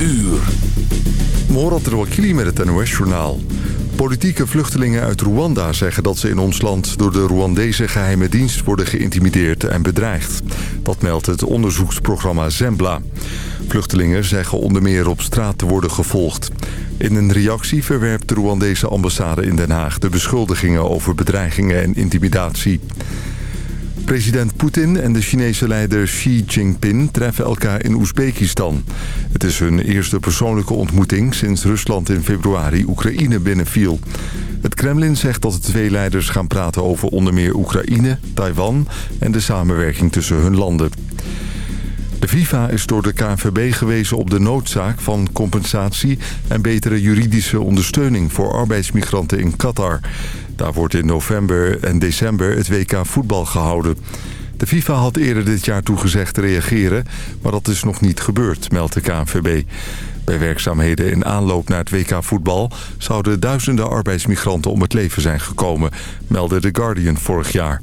uur. Morat Rouakili met het NOS-journaal. Politieke vluchtelingen uit Rwanda zeggen dat ze in ons land... door de Rwandese geheime dienst worden geïntimideerd en bedreigd. Dat meldt het onderzoeksprogramma Zembla. Vluchtelingen zeggen onder meer op straat te worden gevolgd. In een reactie verwerpt de Rwandese ambassade in Den Haag... de beschuldigingen over bedreigingen en intimidatie. President Poetin en de Chinese leider Xi Jinping treffen elkaar in Oezbekistan. Het is hun eerste persoonlijke ontmoeting sinds Rusland in februari Oekraïne binnenviel. Het Kremlin zegt dat de twee leiders gaan praten over onder meer Oekraïne, Taiwan en de samenwerking tussen hun landen. De FIFA is door de KNVB gewezen op de noodzaak van compensatie en betere juridische ondersteuning voor arbeidsmigranten in Qatar. Daar wordt in november en december het WK voetbal gehouden. De FIFA had eerder dit jaar toegezegd te reageren, maar dat is nog niet gebeurd, meldt de KNVB. Bij werkzaamheden in aanloop naar het WK voetbal zouden duizenden arbeidsmigranten om het leven zijn gekomen, meldde The Guardian vorig jaar.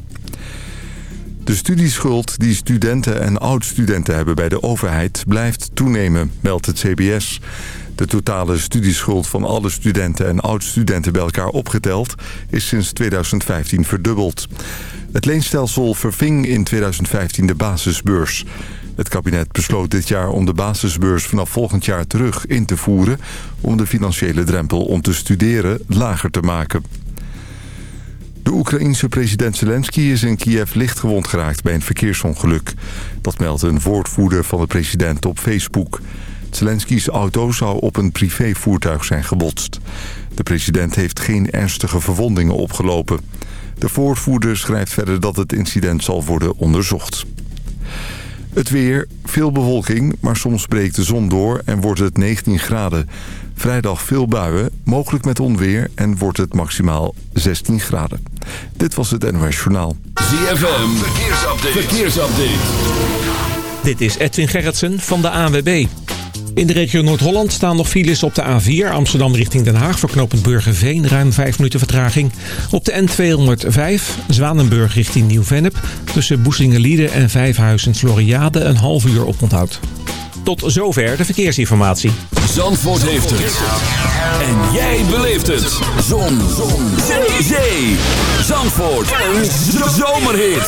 De studieschuld die studenten en oud-studenten hebben bij de overheid blijft toenemen, meldt het CBS. De totale studieschuld van alle studenten en oud-studenten bij elkaar opgeteld is sinds 2015 verdubbeld. Het leenstelsel verving in 2015 de basisbeurs. Het kabinet besloot dit jaar om de basisbeurs vanaf volgend jaar terug in te voeren... om de financiële drempel om te studeren lager te maken. De Oekraïense president Zelensky is in Kiev lichtgewond geraakt bij een verkeersongeluk. Dat meldt een woordvoerder van de president op Facebook. Zelensky's auto zou op een privévoertuig zijn gebotst. De president heeft geen ernstige verwondingen opgelopen. De woordvoerder schrijft verder dat het incident zal worden onderzocht. Het weer, veel bewolking, maar soms breekt de zon door en wordt het 19 graden. Vrijdag veel buien, mogelijk met onweer en wordt het maximaal 16 graden. Dit was het NOS Journaal. ZFM, verkeersupdate. verkeersupdate. Dit is Edwin Gerritsen van de ANWB. In de regio Noord-Holland staan nog files op de A4 Amsterdam richting Den Haag... verknopend Burgerveen, ruim 5 minuten vertraging. Op de N205 Zwanenburg richting Nieuw-Vennep... tussen Boeslingelieden en Vijfhuizen Floriade een half uur op onthoud. Tot zover de verkeersinformatie. Zandvoort heeft het. En jij beleeft het. Zon. Zon. Zee. Zandvoort. Een zomerhit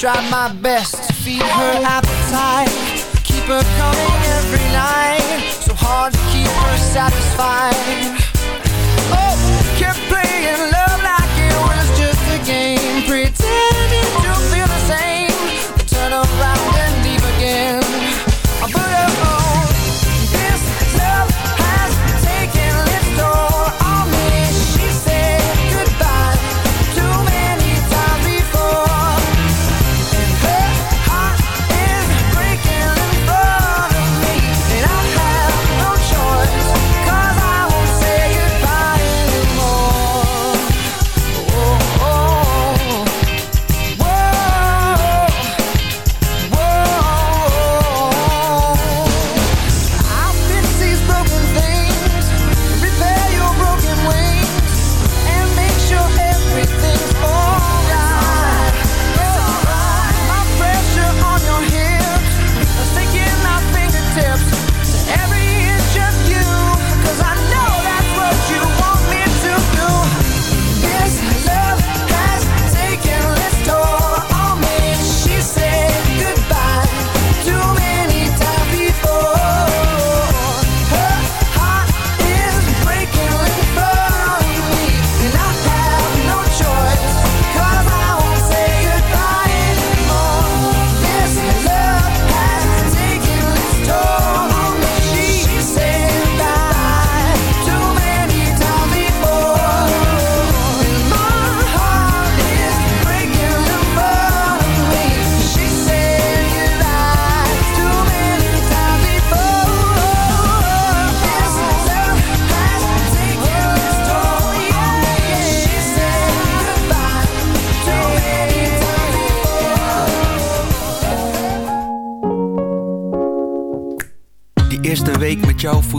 Tried my best to feed her appetite. Keep her coming every night. So hard to keep her satisfied. Oh, kept playing love like it was just a game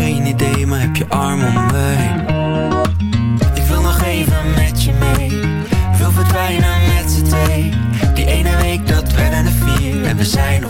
Geen idee, maar heb je arm om heen. Ik wil nog even met je mee. Wil verdwijnen met z'n twee. Die ene week dat werden er vier. En we zijn nog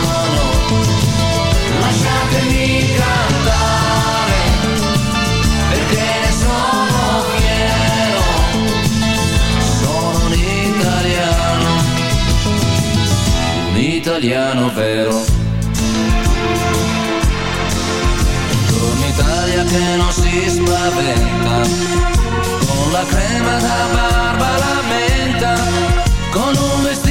italiano, vero. Buongiorno Italia che non si spaventa, con la crema da barba la menta, con un vestito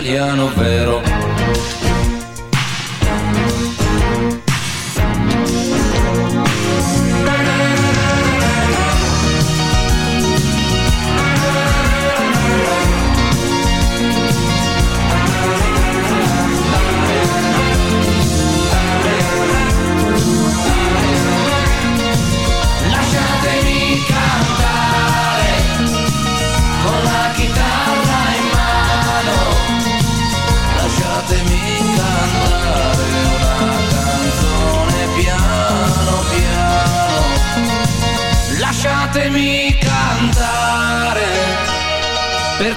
italiano vero.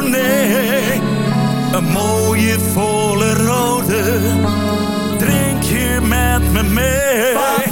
Chardonnay. Een mooie volle rode, drink je met me mee.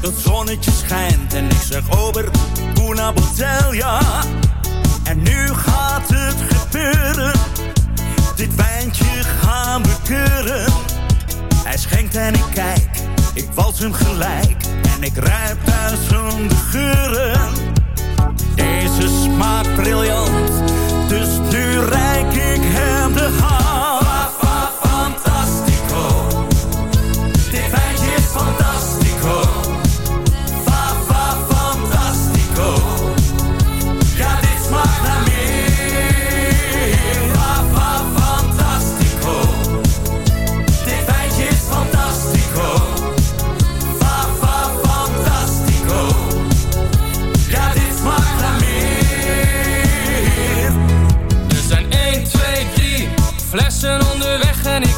Dat zonnetje schijnt. En ik zeg over, una botella. En nu gaat het gebeuren. Dit wijntje gaan we keuren. Hij schenkt en ik kijk, ik wals hem gelijk. En ik ruik duizenden geuren. Deze smaakt briljant, dus nu reik ik hem de hand.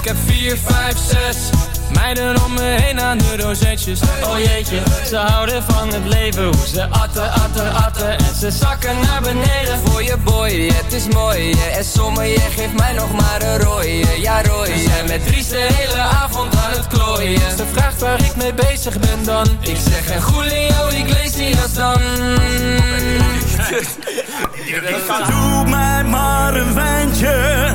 Heb 4, 5, 6 meiden om me heen aan de rozetjes. Oh jeetje, ze houden van het leven, hoe ze atten, atten, atten en ze zakken naar beneden. voor je boy, het is mooi. En sommige geeft mij nog maar een rooie, ja We rooie. zijn met Dries de hele avond aan het klooien. Ze vraagt waar ik mee bezig ben dan. Ik zeg en Julio Iglesias dan. Doe mij maar een wijntje,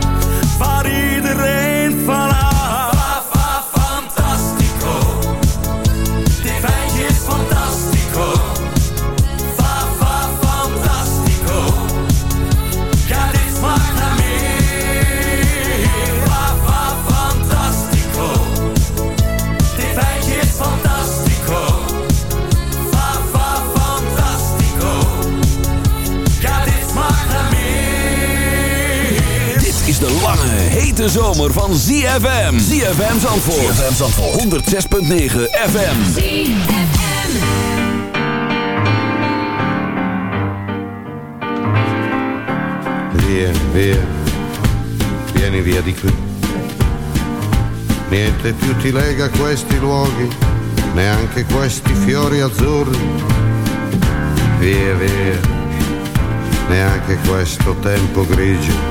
hete zomer van ZFM. ZFM Zandvoort. ZFM Zandvoort. 106.9 FM. Via, via, vieni via di qui. Niente più ti lega questi luoghi, neanche questi fiori azzurri. Via, via, neanche questo tempo grigio,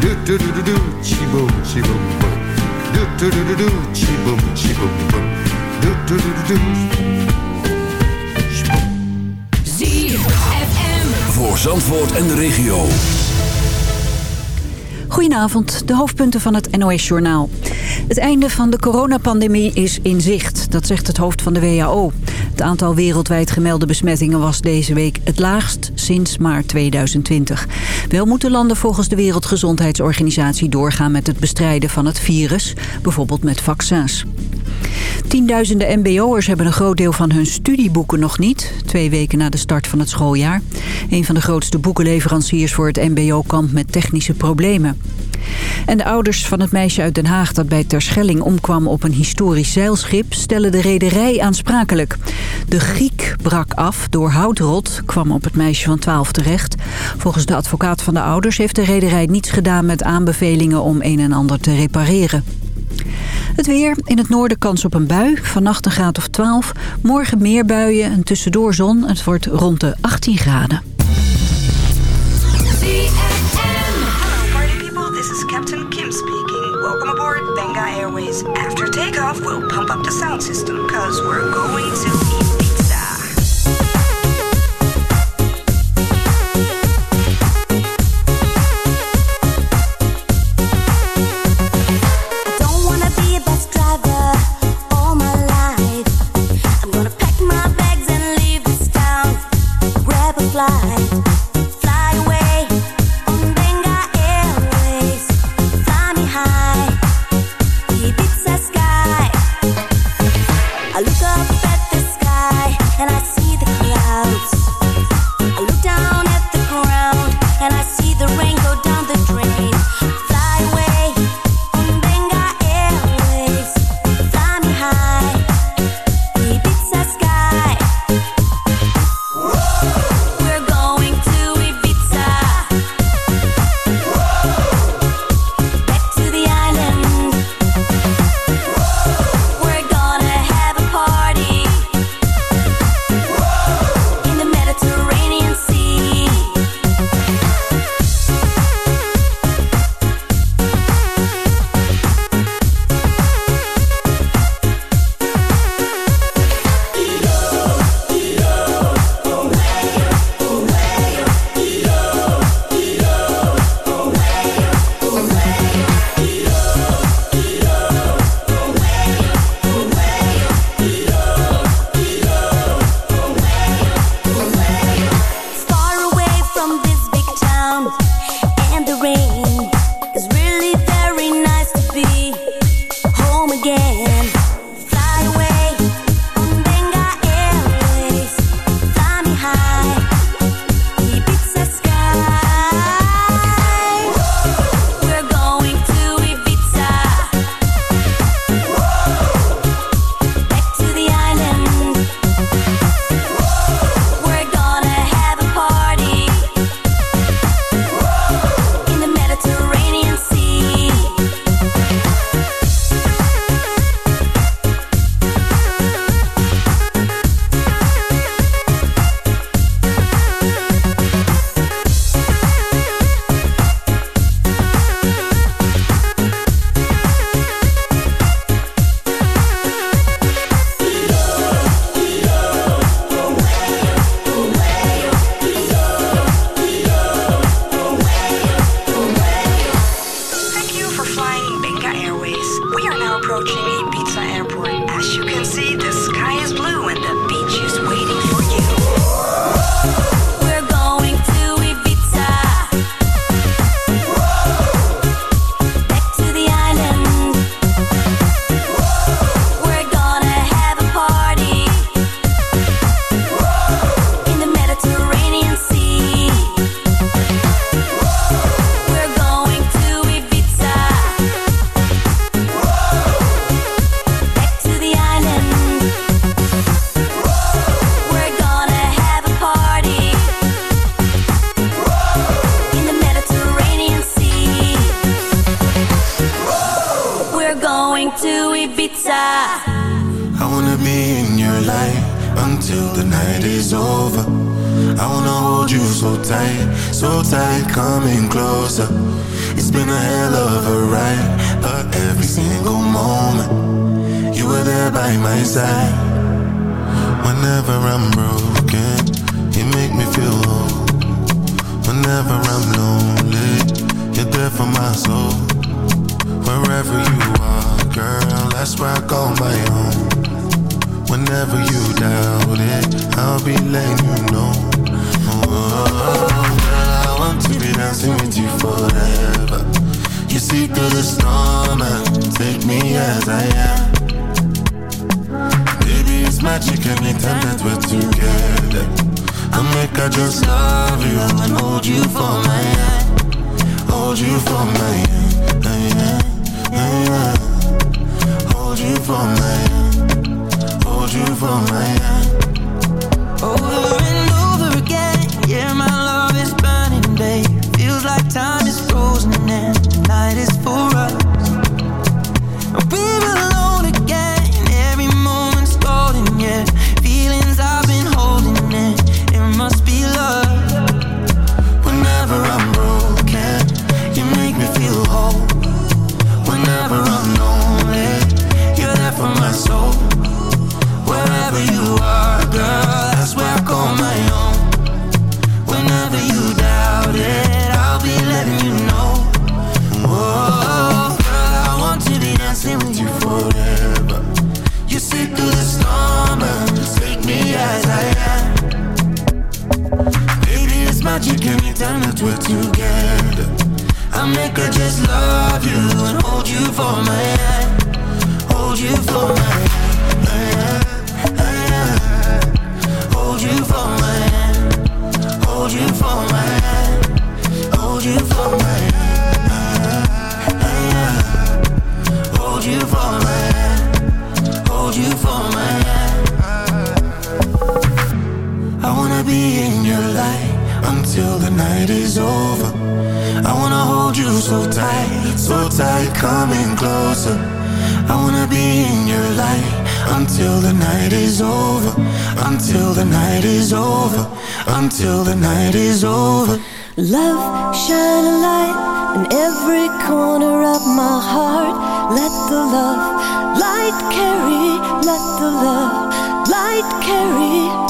Do do do do chi boom. ZFM. Voor Zandvoort en de regio. Goedenavond, de hoofdpunten van het NOS-journaal. Het einde van de coronapandemie is in zicht, dat zegt het hoofd van de WHO. Het aantal wereldwijd gemelde besmettingen was deze week het laagst sinds maart 2020. Wel moeten landen volgens de Wereldgezondheidsorganisatie doorgaan met het bestrijden van het virus, bijvoorbeeld met vaccins. Tienduizenden mbo'ers hebben een groot deel van hun studieboeken nog niet. Twee weken na de start van het schooljaar. Een van de grootste boekenleveranciers voor het mbo kampt met technische problemen. En de ouders van het meisje uit Den Haag dat bij Terschelling omkwam op een historisch zeilschip... stellen de rederij aansprakelijk. De Griek brak af door houtrot, kwam op het meisje van 12 terecht. Volgens de advocaat van de ouders heeft de rederij niets gedaan met aanbevelingen om een en ander te repareren. Het weer. In het noorden kans op een bui. Vannacht een graad of 12. Morgen meer buien en tussendoor zon. Het wordt rond de 18 graden. Takeoff, we'll pump up the sound system, cause we're going to Ibiza. I don't I just love you and hold you for my hand. Hold you for my hand. hand, hand. Hold you for my hand. Hold you for my hand. Over and over again, yeah, my love is burning, babe. Feels like time is frozen and night is for magic anytime that we're together. I make her just love you and hold you for my hand. Hold you for my hand. Hold you for my hand. Hold you for my hand. Hold you for my hand. Hold you for my hand. Hold you for my hand. I wanna be in your light until the night is over. I wanna hold you so tight, so tight, coming closer. I wanna be in your light until the night is over. Until the night is over. Until the night is over. Love, shine a light in every corner of my heart. Let the love light carry, let the love light carry.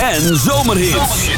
En zomerhits.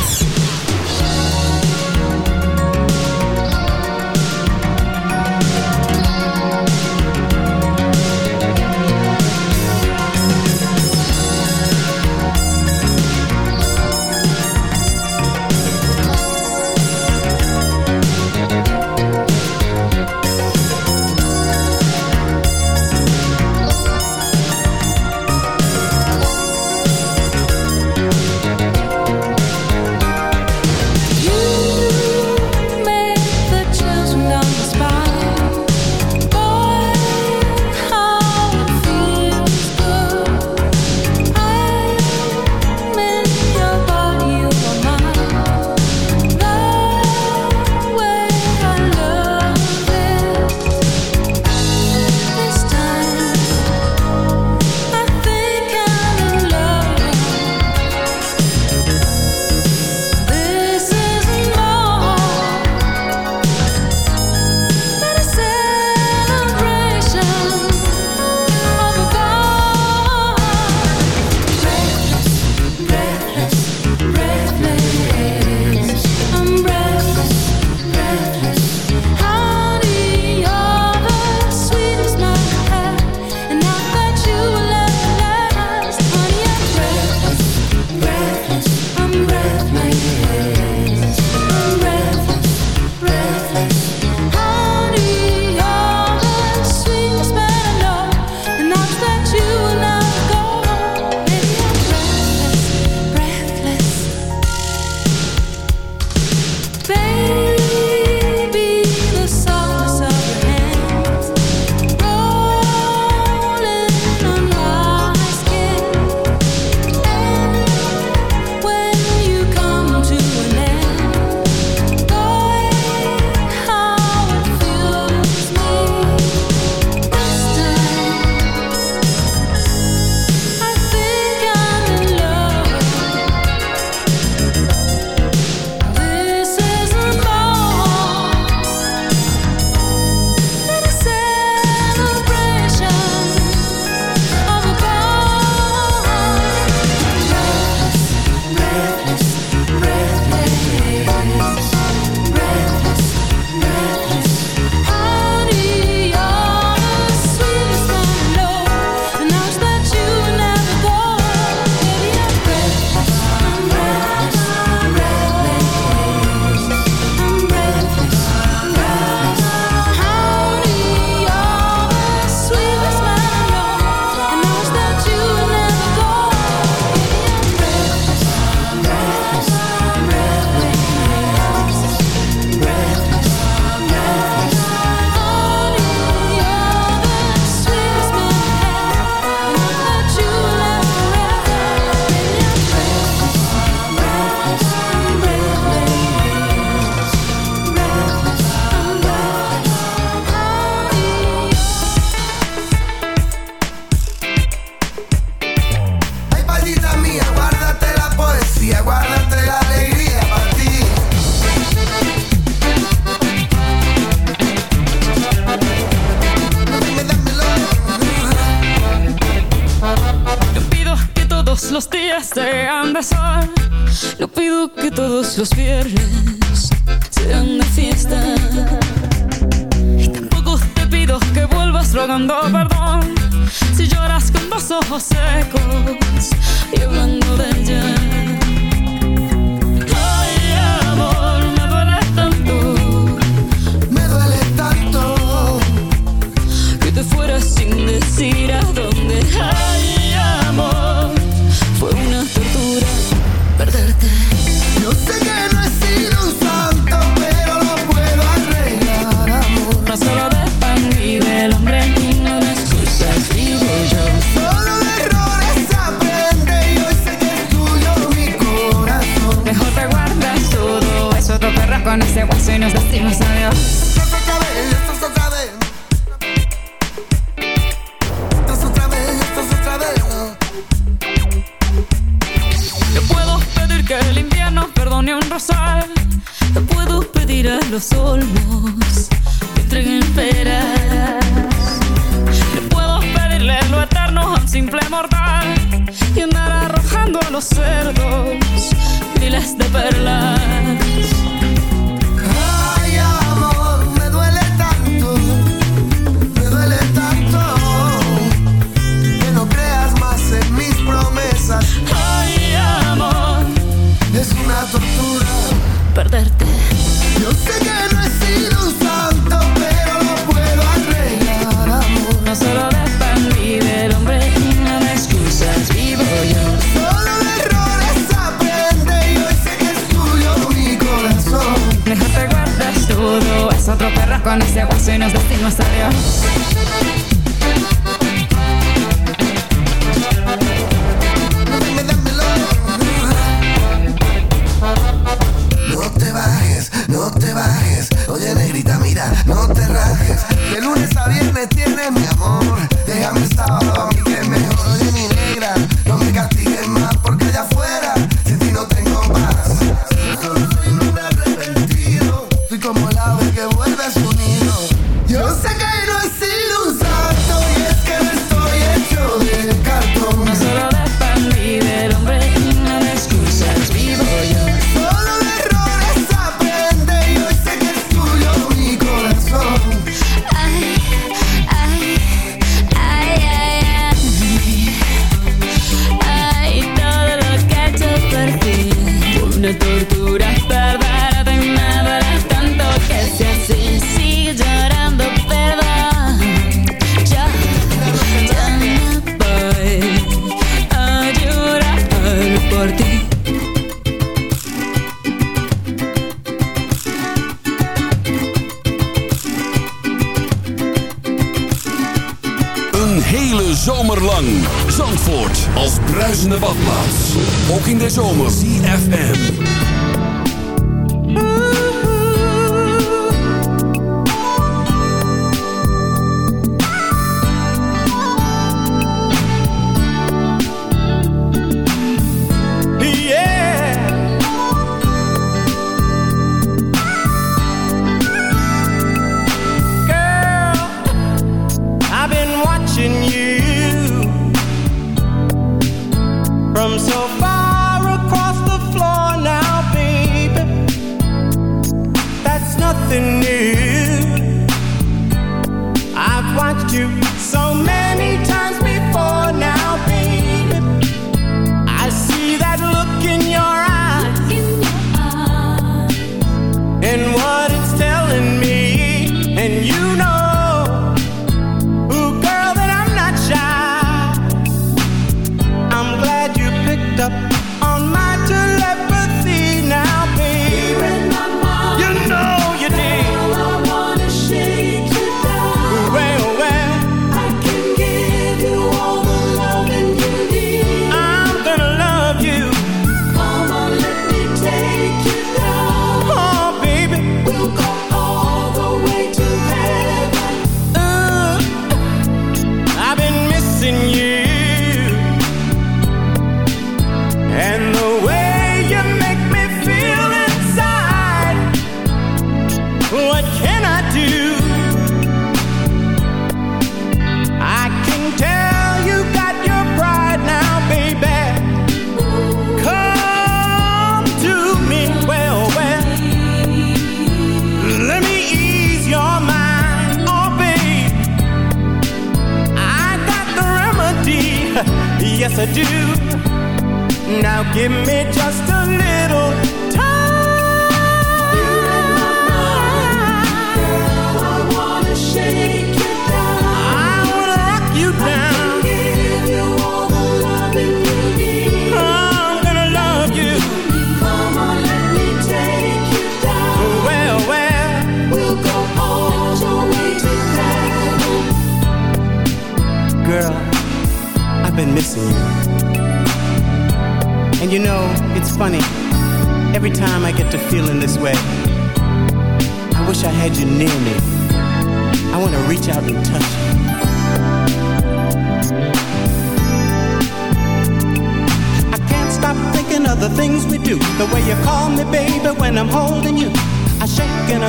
Con ese guaso y nos decimos adiós.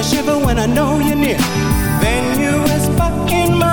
shiver when I know you're near. Then you whisper in my